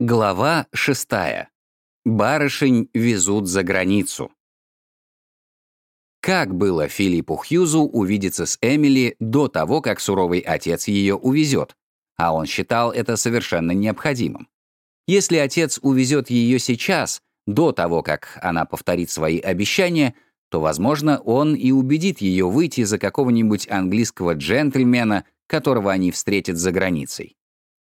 Глава шестая. Барышень везут за границу. Как было Филиппу Хьюзу увидеться с Эмили до того, как суровый отец ее увезет? А он считал это совершенно необходимым. Если отец увезет ее сейчас, до того, как она повторит свои обещания, то, возможно, он и убедит ее выйти за какого-нибудь английского джентльмена, которого они встретят за границей.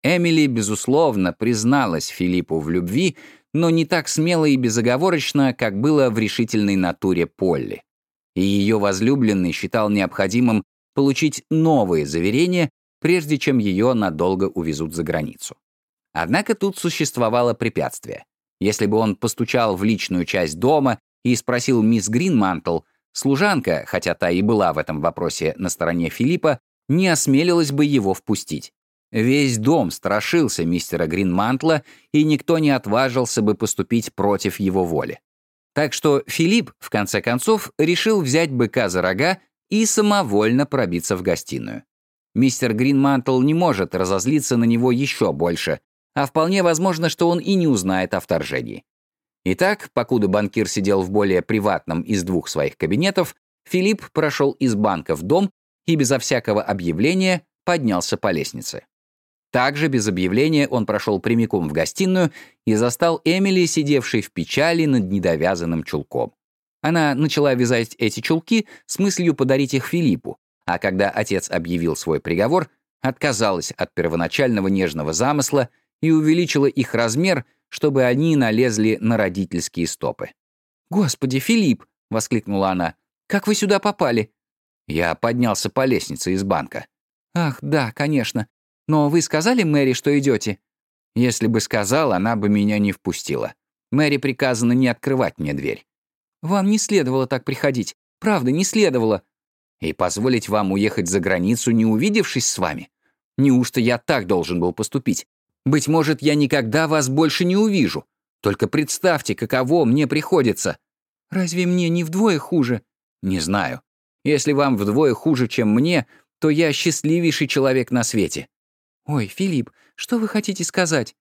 Эмили, безусловно, призналась Филиппу в любви, но не так смело и безоговорочно, как было в решительной натуре Полли. И ее возлюбленный считал необходимым получить новые заверения, прежде чем ее надолго увезут за границу. Однако тут существовало препятствие. Если бы он постучал в личную часть дома и спросил мисс Гринмантл, служанка, хотя та и была в этом вопросе на стороне Филиппа, не осмелилась бы его впустить. Весь дом страшился мистера Гринмантла, и никто не отважился бы поступить против его воли. Так что Филипп, в конце концов, решил взять быка за рога и самовольно пробиться в гостиную. Мистер Гринмантл не может разозлиться на него еще больше, а вполне возможно, что он и не узнает о вторжении. Итак, покуда банкир сидел в более приватном из двух своих кабинетов, Филипп прошел из банка в дом и безо всякого объявления поднялся по лестнице. Также без объявления он прошел прямиком в гостиную и застал Эмили, сидевшей в печали над недовязанным чулком. Она начала вязать эти чулки с мыслью подарить их Филиппу, а когда отец объявил свой приговор, отказалась от первоначального нежного замысла и увеличила их размер, чтобы они налезли на родительские стопы. «Господи, Филипп!» — воскликнула она. «Как вы сюда попали?» Я поднялся по лестнице из банка. «Ах, да, конечно. Но вы сказали Мэри, что идете? Если бы сказал, она бы меня не впустила. Мэри приказано не открывать мне дверь. Вам не следовало так приходить. Правда, не следовало. И позволить вам уехать за границу, не увидевшись с вами? Неужто я так должен был поступить? Быть может, я никогда вас больше не увижу. Только представьте, каково мне приходится. Разве мне не вдвое хуже? Не знаю. Если вам вдвое хуже, чем мне, то я счастливейший человек на свете. «Ой, Филипп, что вы хотите сказать?»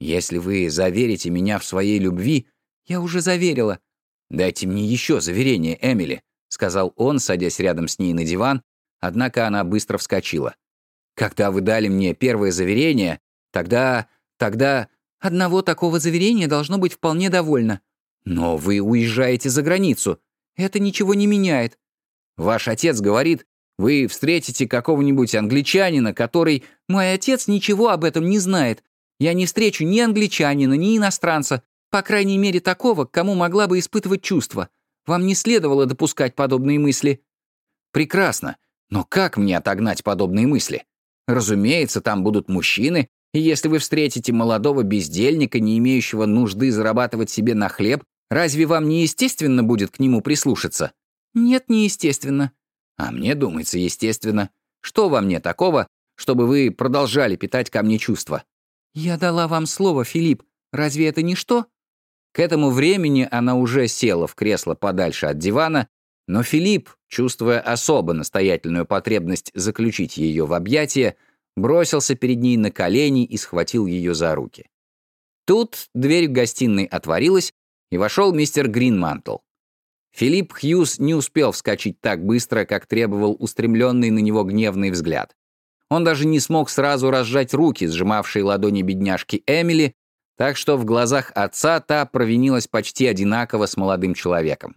«Если вы заверите меня в своей любви...» «Я уже заверила». «Дайте мне еще заверение, Эмили», — сказал он, садясь рядом с ней на диван, однако она быстро вскочила. «Когда вы дали мне первое заверение, тогда... тогда... Одного такого заверения должно быть вполне довольно. Но вы уезжаете за границу. Это ничего не меняет. Ваш отец говорит, вы встретите какого-нибудь англичанина, который... Мой отец ничего об этом не знает. Я не встречу ни англичанина, ни иностранца, по крайней мере такого, к кому могла бы испытывать чувства. Вам не следовало допускать подобные мысли». «Прекрасно. Но как мне отогнать подобные мысли? Разумеется, там будут мужчины, и если вы встретите молодого бездельника, не имеющего нужды зарабатывать себе на хлеб, разве вам не естественно будет к нему прислушаться?» «Нет, не естественно. А мне думается, естественно, что во мне такого, чтобы вы продолжали питать ко мне чувства? Я дала вам слово, Филипп. Разве это не что? К этому времени она уже села в кресло подальше от дивана, но Филипп, чувствуя особо настоятельную потребность заключить ее в объятия, бросился перед ней на колени и схватил ее за руки. Тут дверь в гостиной отворилась, и вошел мистер Гринмантл. Филипп Хьюз не успел вскочить так быстро, как требовал устремленный на него гневный взгляд. Он даже не смог сразу разжать руки, сжимавшие ладони бедняжки Эмили, так что в глазах отца та провинилась почти одинаково с молодым человеком.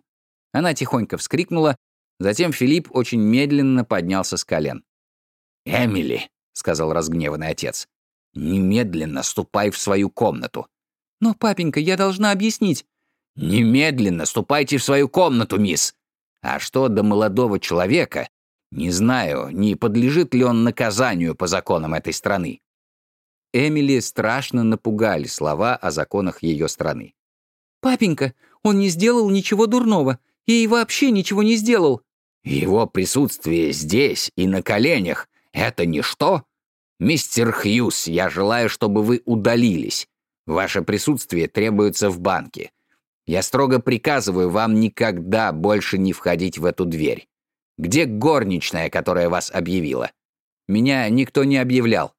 Она тихонько вскрикнула, затем Филипп очень медленно поднялся с колен. «Эмили», — сказал разгневанный отец, — «немедленно ступай в свою комнату». «Но, папенька, я должна объяснить». «Немедленно ступайте в свою комнату, мисс!» А что до молодого человека, не знаю, не подлежит ли он наказанию по законам этой страны. Эмили страшно напугали слова о законах ее страны. «Папенька, он не сделал ничего дурного, и вообще ничего не сделал». «Его присутствие здесь и на коленях — это ничто? Мистер Хьюз, я желаю, чтобы вы удалились. Ваше присутствие требуется в банке. Я строго приказываю вам никогда больше не входить в эту дверь. Где горничная, которая вас объявила? Меня никто не объявлял.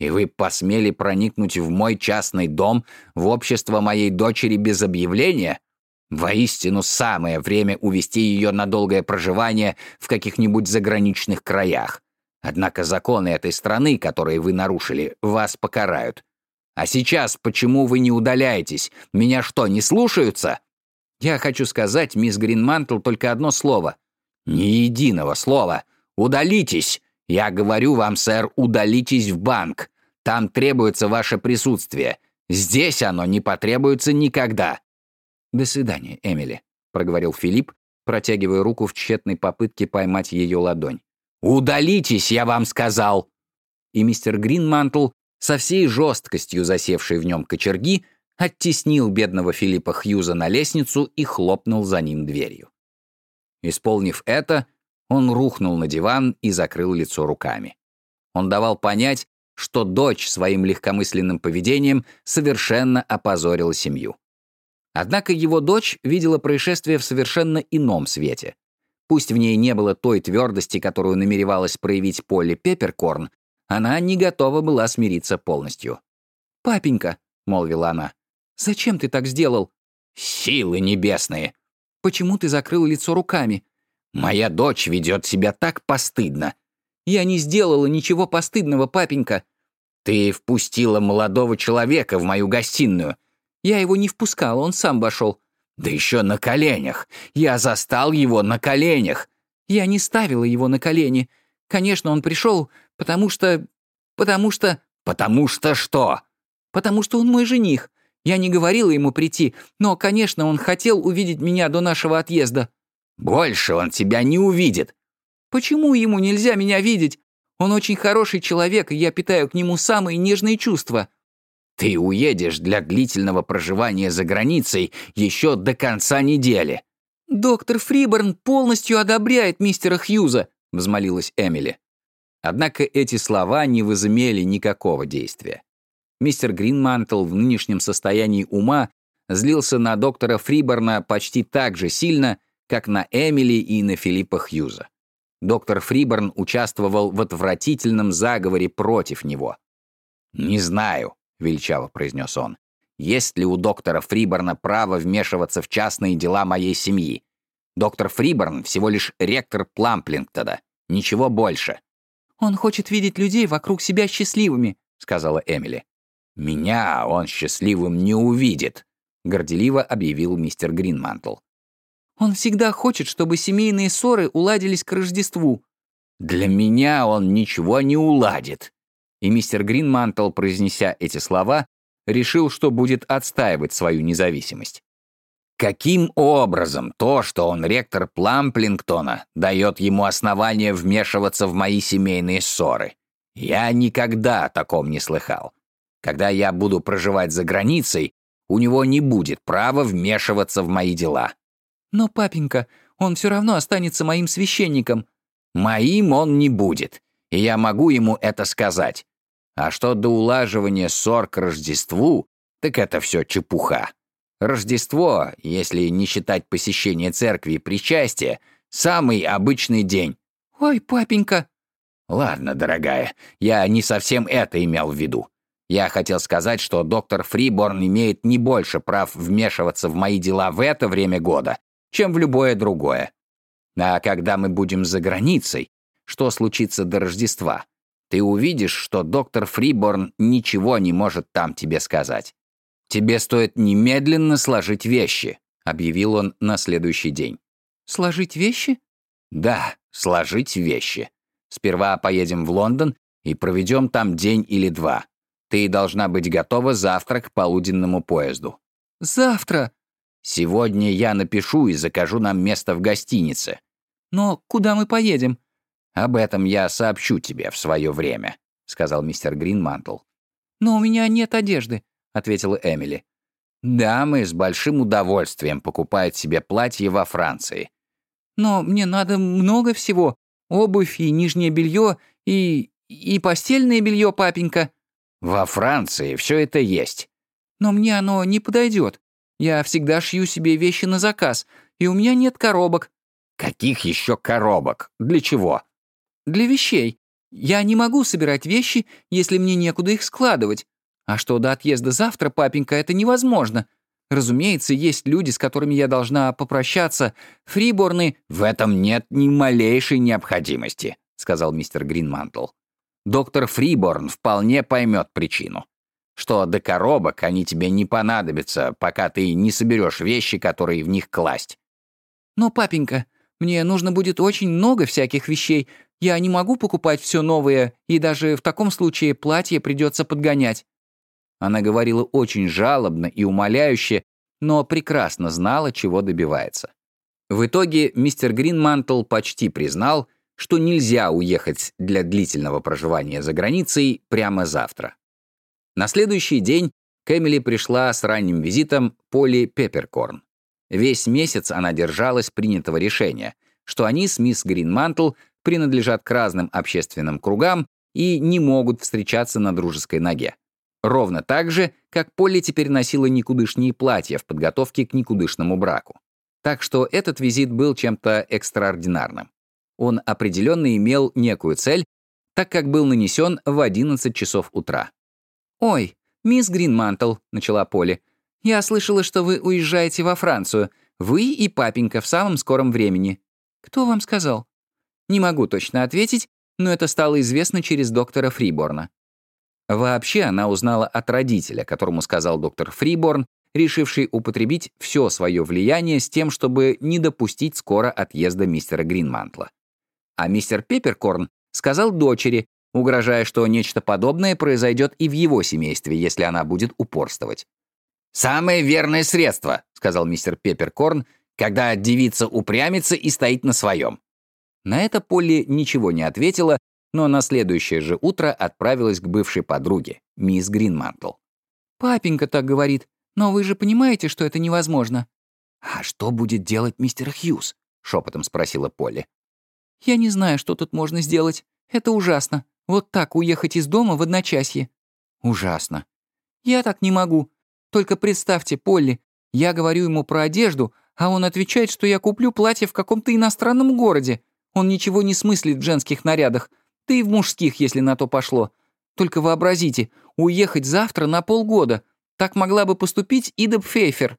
И вы посмели проникнуть в мой частный дом, в общество моей дочери без объявления? Воистину, самое время увести ее на долгое проживание в каких-нибудь заграничных краях. Однако законы этой страны, которые вы нарушили, вас покарают. А сейчас почему вы не удаляетесь? Меня что, не слушаются? Я хочу сказать, мисс Гринмантл, только одно слово. Ни единого слова. Удалитесь! Я говорю вам, сэр, удалитесь в банк. Там требуется ваше присутствие. Здесь оно не потребуется никогда. До свидания, Эмили, проговорил Филипп, протягивая руку в тщетной попытке поймать ее ладонь. «Удалитесь, я вам сказал!» И мистер Гринмантл, со всей жесткостью засевшей в нем кочерги, оттеснил бедного Филиппа Хьюза на лестницу и хлопнул за ним дверью. Исполнив это, он рухнул на диван и закрыл лицо руками. Он давал понять, что дочь своим легкомысленным поведением совершенно опозорила семью. Однако его дочь видела происшествие в совершенно ином свете. Пусть в ней не было той твердости, которую намеревалась проявить Полли Пепперкорн, она не готова была смириться полностью. «Папенька», — молвила она, — «зачем ты так сделал?» «Силы небесные!» «Почему ты закрыл лицо руками?» «Моя дочь ведет себя так постыдно». «Я не сделала ничего постыдного, папенька». «Ты впустила молодого человека в мою гостиную». «Я его не впускала, он сам вошел. Да еще на коленях. Я застал его на коленях. Я не ставила его на колени. Конечно, он пришел, потому что... Потому что... Потому что что? Потому что он мой жених. Я не говорила ему прийти, но, конечно, он хотел увидеть меня до нашего отъезда. Больше он тебя не увидит. Почему ему нельзя меня видеть? Он очень хороший человек, и я питаю к нему самые нежные чувства. Ты уедешь для длительного проживания за границей еще до конца недели». «Доктор Фриборн полностью одобряет мистера Хьюза», — взмолилась Эмили. Однако эти слова не возымели никакого действия. Мистер Гринмантл в нынешнем состоянии ума злился на доктора Фриборна почти так же сильно, как на Эмили и на Филиппа Хьюза. Доктор Фриборн участвовал в отвратительном заговоре против него. «Не знаю», — величаво произнес он. «Есть ли у доктора Фриборна право вмешиваться в частные дела моей семьи? Доктор Фриборн всего лишь ректор Пламплингтона, ничего больше». «Он хочет видеть людей вокруг себя счастливыми», — сказала Эмили. «Меня он счастливым не увидит», — горделиво объявил мистер Гринмантл. «Он всегда хочет, чтобы семейные ссоры уладились к Рождеству». «Для меня он ничего не уладит», и мистер Гринмантл, произнеся эти слова, решил, что будет отстаивать свою независимость. Каким образом то, что он ректор Пламплингтона, дает ему основание вмешиваться в мои семейные ссоры? Я никогда о таком не слыхал. Когда я буду проживать за границей, у него не будет права вмешиваться в мои дела. Но, папенька, он все равно останется моим священником. Моим он не будет, и я могу ему это сказать. А что до улаживания ссор к Рождеству, так это все чепуха. Рождество, если не считать посещение церкви и причастия, самый обычный день. «Ой, папенька!» «Ладно, дорогая, я не совсем это имел в виду. Я хотел сказать, что доктор Фриборн имеет не больше прав вмешиваться в мои дела в это время года, чем в любое другое. А когда мы будем за границей, что случится до Рождества? Ты увидишь, что доктор Фриборн ничего не может там тебе сказать. Тебе стоит немедленно сложить вещи», — объявил он на следующий день. «Сложить вещи?» «Да, сложить вещи. Сперва поедем в Лондон и проведем там день или два. Ты должна быть готова завтра к полуденному поезду». «Завтра?» «Сегодня я напишу и закажу нам место в гостинице». «Но куда мы поедем?» «Об этом я сообщу тебе в свое время», — сказал мистер Гринмантл. «Но у меня нет одежды», — ответила Эмили. «Дамы с большим удовольствием покупают себе платье во Франции». «Но мне надо много всего. Обувь и нижнее белье, и... и постельное белье, папенька». «Во Франции все это есть». «Но мне оно не подойдет. Я всегда шью себе вещи на заказ, и у меня нет коробок». «Каких еще коробок? Для чего?» «Для вещей. Я не могу собирать вещи, если мне некуда их складывать. А что до отъезда завтра, папенька, это невозможно. Разумеется, есть люди, с которыми я должна попрощаться. Фриборны...» «В этом нет ни малейшей необходимости», — сказал мистер Гринмантл. «Доктор Фриборн вполне поймет причину. Что до коробок они тебе не понадобятся, пока ты не соберешь вещи, которые в них класть». «Но, папенька, мне нужно будет очень много всяких вещей. Я не могу покупать все новое, и даже в таком случае платье придется подгонять». Она говорила очень жалобно и умоляюще, но прекрасно знала, чего добивается. В итоге мистер Гринмантл почти признал, что нельзя уехать для длительного проживания за границей прямо завтра. На следующий день к Эмили пришла с ранним визитом Полли Пепперкорн. Весь месяц она держалась принятого решения, что они с мисс Гринмантл принадлежат к разным общественным кругам и не могут встречаться на дружеской ноге. Ровно так же, как Полли теперь носила никудышние платья в подготовке к никудышному браку. Так что этот визит был чем-то экстраординарным. Он определенно имел некую цель, так как был нанесен в 11 часов утра. «Ой, мисс Гринмантл», — начала Полли, — «я слышала, что вы уезжаете во Францию. Вы и папенька в самом скором времени». «Кто вам сказал?» «Не могу точно ответить, но это стало известно через доктора Фриборна. Вообще она узнала от родителя, которому сказал доктор Фриборн, решивший употребить все свое влияние с тем, чтобы не допустить скоро отъезда мистера Гринмантла. А мистер Пепперкорн сказал дочери, угрожая, что нечто подобное произойдет и в его семействе, если она будет упорствовать. «Самое верное средство», — сказал мистер Пепперкорн, когда девица упрямится и стоит на своем. На это Полли ничего не ответила, но на следующее же утро отправилась к бывшей подруге, мисс Гринмантл. «Папенька так говорит, но вы же понимаете, что это невозможно». «А что будет делать мистер Хьюз?» — шепотом спросила Полли. «Я не знаю, что тут можно сделать. Это ужасно. Вот так уехать из дома в одночасье». «Ужасно». «Я так не могу. Только представьте, Полли, я говорю ему про одежду, а он отвечает, что я куплю платье в каком-то иностранном городе. Он ничего не смыслит в женских нарядах, да и в мужских, если на то пошло. Только вообразите, уехать завтра на полгода. Так могла бы поступить Ида Пфейфер.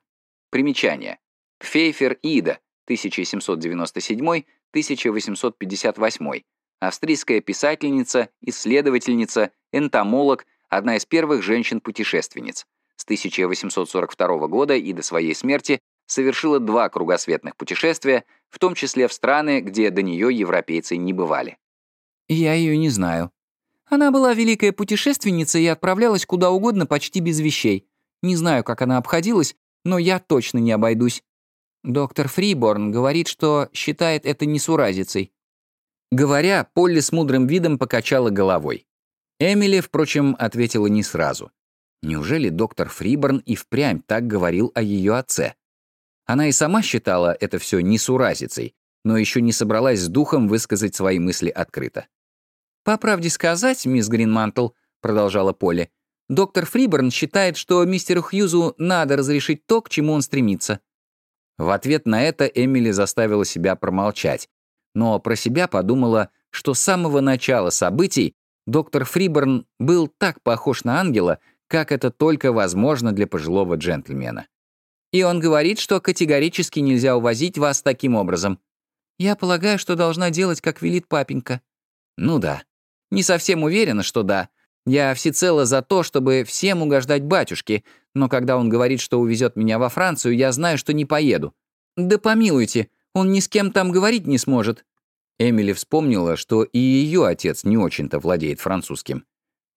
Примечание. Пфейфер Ида, 1797-1858. Австрийская писательница, исследовательница, энтомолог, одна из первых женщин-путешественниц. С 1842 года и до своей смерти совершила два кругосветных путешествия, в том числе в страны, где до нее европейцы не бывали. Я ее не знаю. Она была великая путешественница и отправлялась куда угодно почти без вещей. Не знаю, как она обходилась, но я точно не обойдусь. Доктор Фриборн говорит, что считает это несуразицей. Говоря, Полли с мудрым видом покачала головой. Эмили, впрочем, ответила не сразу. Неужели доктор Фриборн и впрямь так говорил о ее отце? Она и сама считала это все несуразицей, но еще не собралась с духом высказать свои мысли открыто. «По правде сказать, мисс Гринмантл», — продолжала Полли, «доктор Фриборн считает, что мистеру Хьюзу надо разрешить то, к чему он стремится». В ответ на это Эмили заставила себя промолчать, но про себя подумала, что с самого начала событий доктор Фриборн был так похож на ангела, как это только возможно для пожилого джентльмена. И он говорит, что категорически нельзя увозить вас таким образом. Я полагаю, что должна делать, как велит папенька. Ну да. Не совсем уверена, что да. Я всецело за то, чтобы всем угождать батюшке, но когда он говорит, что увезет меня во Францию, я знаю, что не поеду. Да помилуйте, он ни с кем там говорить не сможет. Эмили вспомнила, что и ее отец не очень-то владеет французским.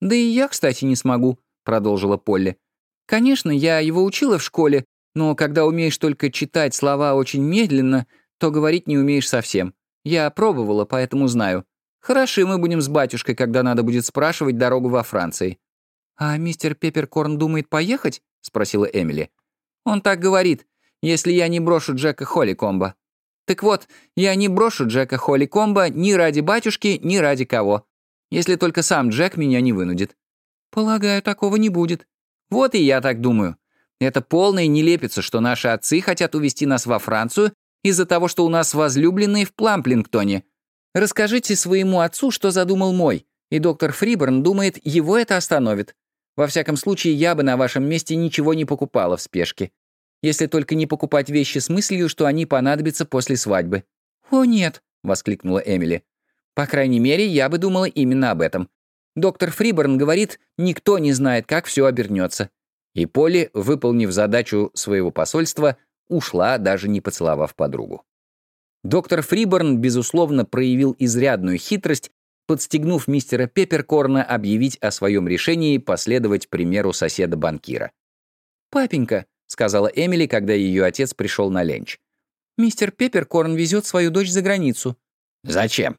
«Да и я, кстати, не смогу», — продолжила Полли. «Конечно, я его учила в школе, но когда умеешь только читать слова очень медленно, то говорить не умеешь совсем. Я пробовала, поэтому знаю. Хороши мы будем с батюшкой, когда надо будет спрашивать дорогу во Франции». «А мистер Пепперкорн думает поехать?» — спросила Эмили. «Он так говорит, если я не брошу Джека Холликомба». «Так вот, я не брошу Джека Холликомба ни ради батюшки, ни ради кого. Если только сам Джек меня не вынудит». «Полагаю, такого не будет». «Вот и я так думаю. Это полная нелепица, что наши отцы хотят увезти нас во Францию из-за того, что у нас возлюбленные в Пламплингтоне. Расскажите своему отцу, что задумал мой, и доктор Фриборн думает, его это остановит. Во всяком случае, я бы на вашем месте ничего не покупала в спешке. Если только не покупать вещи с мыслью, что они понадобятся после свадьбы». «О, нет», — воскликнула Эмили. «По крайней мере, я бы думала именно об этом. Доктор Фриборн говорит, никто не знает, как все обернется». И Поли, выполнив задачу своего посольства, ушла, даже не поцеловав подругу. Доктор Фриборн, безусловно, проявил изрядную хитрость, подстегнув мистера Пепперкорна объявить о своем решении последовать примеру соседа-банкира. «Папенька», — сказала Эмили, когда ее отец пришел на ленч, «мистер Пепперкорн везет свою дочь за границу». «Зачем?»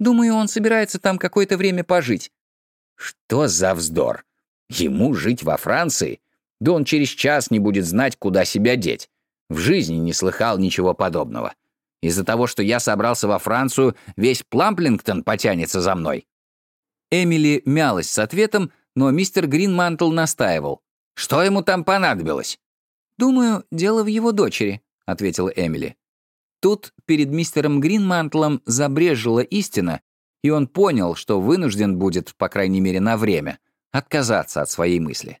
«Думаю, он собирается там какое-то время пожить». «Что за вздор? Ему жить во Франции? Да он через час не будет знать, куда себя деть. В жизни не слыхал ничего подобного. Из-за того, что я собрался во Францию, весь Пламплингтон потянется за мной». Эмили мялась с ответом, но мистер Гринмантл настаивал. «Что ему там понадобилось?» «Думаю, дело в его дочери», — ответила Эмили. Тут перед мистером Гринмантлом забрежила истина, и он понял, что вынужден будет, по крайней мере на время, отказаться от своей мысли.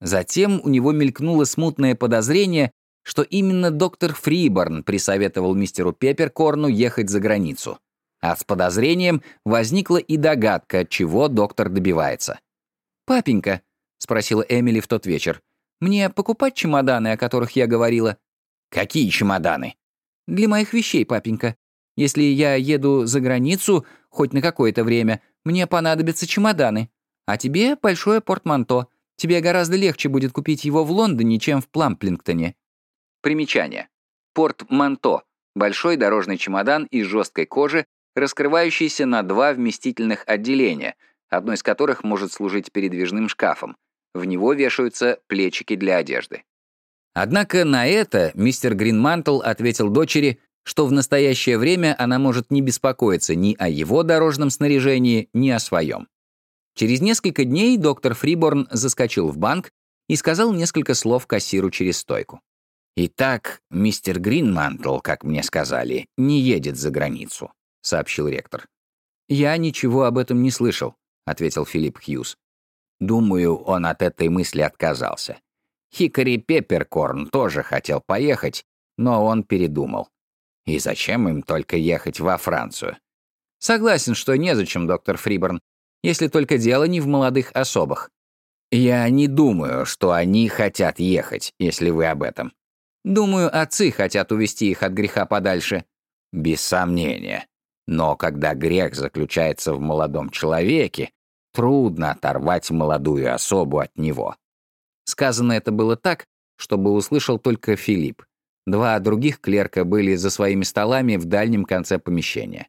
Затем у него мелькнуло смутное подозрение, что именно доктор Фриборн присоветовал мистеру Пепперкорну ехать за границу. А с подозрением возникла и догадка, чего доктор добивается. «Папенька», — спросила Эмили в тот вечер, «мне покупать чемоданы, о которых я говорила?» «Какие чемоданы?» «Для моих вещей, папенька. Если я еду за границу, хоть на какое-то время, мне понадобятся чемоданы. А тебе большое портманто. Тебе гораздо легче будет купить его в Лондоне, чем в Пламплингтоне. Примечание. Порт-манто — большой дорожный чемодан из жесткой кожи, раскрывающийся на два вместительных отделения, одно из которых может служить передвижным шкафом. В него вешаются плечики для одежды. Однако на это мистер Гринмантл ответил дочери, что в настоящее время она может не беспокоиться ни о его дорожном снаряжении, ни о своем. Через несколько дней доктор Фриборн заскочил в банк и сказал несколько слов кассиру через стойку. «Итак, мистер Гринмантл, как мне сказали, не едет за границу», — сообщил ректор. «Я ничего об этом не слышал», — ответил Филипп Хьюз. «Думаю, он от этой мысли отказался. Хикори Пепперкорн тоже хотел поехать, но он передумал. И зачем им только ехать во Францию?» «Согласен, что незачем, доктор Фриборн, если только дело не в молодых особах». «Я не думаю, что они хотят ехать, если вы об этом. Думаю, отцы хотят увести их от греха подальше. Без сомнения. Но когда грех заключается в молодом человеке, трудно оторвать молодую особу от него. Сказано это было так, чтобы услышал только Филипп. Два других клерка были за своими столами в дальнем конце помещения.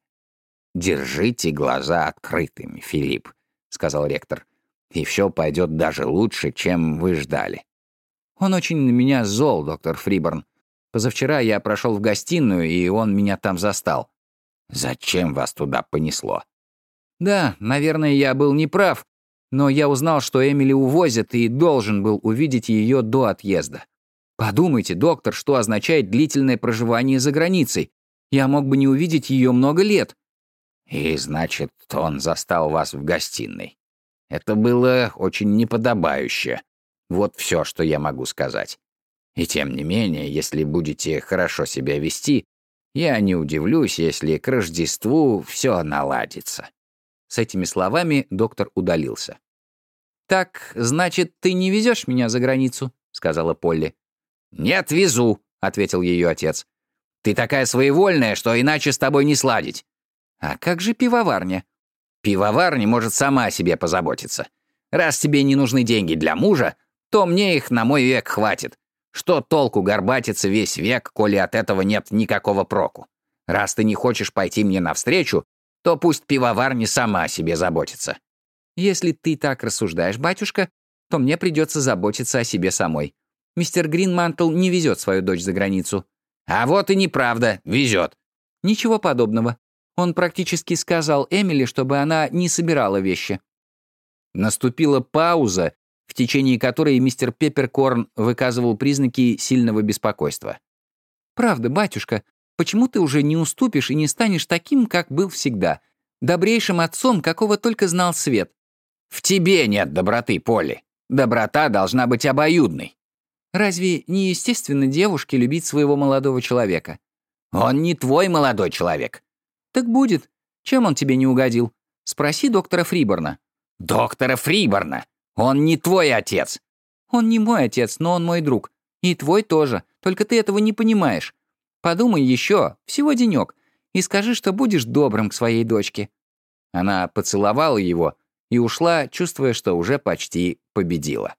«Держите глаза открытыми, Филипп», — сказал ректор. «И все пойдет даже лучше, чем вы ждали. Он очень на меня зол, доктор Фриборн. Позавчера я прошел в гостиную, и он меня там застал. Зачем вас туда понесло? Да, наверное, я был неправ, но я узнал, что Эмили увозят, и должен был увидеть ее до отъезда. Подумайте, доктор, что означает длительное проживание за границей. Я мог бы не увидеть ее много лет. И значит, он застал вас в гостиной. Это было очень неподобающе. Вот все, что я могу сказать. И тем не менее, если будете хорошо себя вести, я не удивлюсь, если к Рождеству все наладится». С этими словами доктор удалился. «Так, значит, ты не везешь меня за границу?» — сказала Полли. «Нет, везу», — ответил ее отец. «Ты такая своевольная, что иначе с тобой не сладить». «А как же пивоварня?» «Пивоварня может сама о себе позаботиться. Раз тебе не нужны деньги для мужа, то мне их на мой век хватит. Что толку горбатиться весь век, коли от этого нет никакого проку? Раз ты не хочешь пойти мне навстречу, то пусть пивоварня сама о себе заботится». «Если ты так рассуждаешь, батюшка, то мне придется заботиться о себе самой. Мистер Гринмантл не везет свою дочь за границу». «А вот и неправда, везет». «Ничего подобного. Он практически сказал Эмили, чтобы она не собирала вещи». Наступила пауза, в течение которой мистер Пепперкорн выказывал признаки сильного беспокойства. «Правда, батюшка, Почему ты уже не уступишь и не станешь таким, как был всегда? Добрейшим отцом, какого только знал свет. В тебе нет доброты, Полли. Доброта должна быть обоюдной. Разве не естественно девушке любить своего молодого человека? Он не твой молодой человек. Так будет. Чем он тебе не угодил? Спроси доктора Фриборна. Доктора Фриборна? Он не твой отец. Он не мой отец, но он мой друг. И твой тоже, только ты этого не понимаешь. Подумай еще, всего денек, и скажи, что будешь добрым к своей дочке». Она поцеловала его и ушла, чувствуя, что уже почти победила.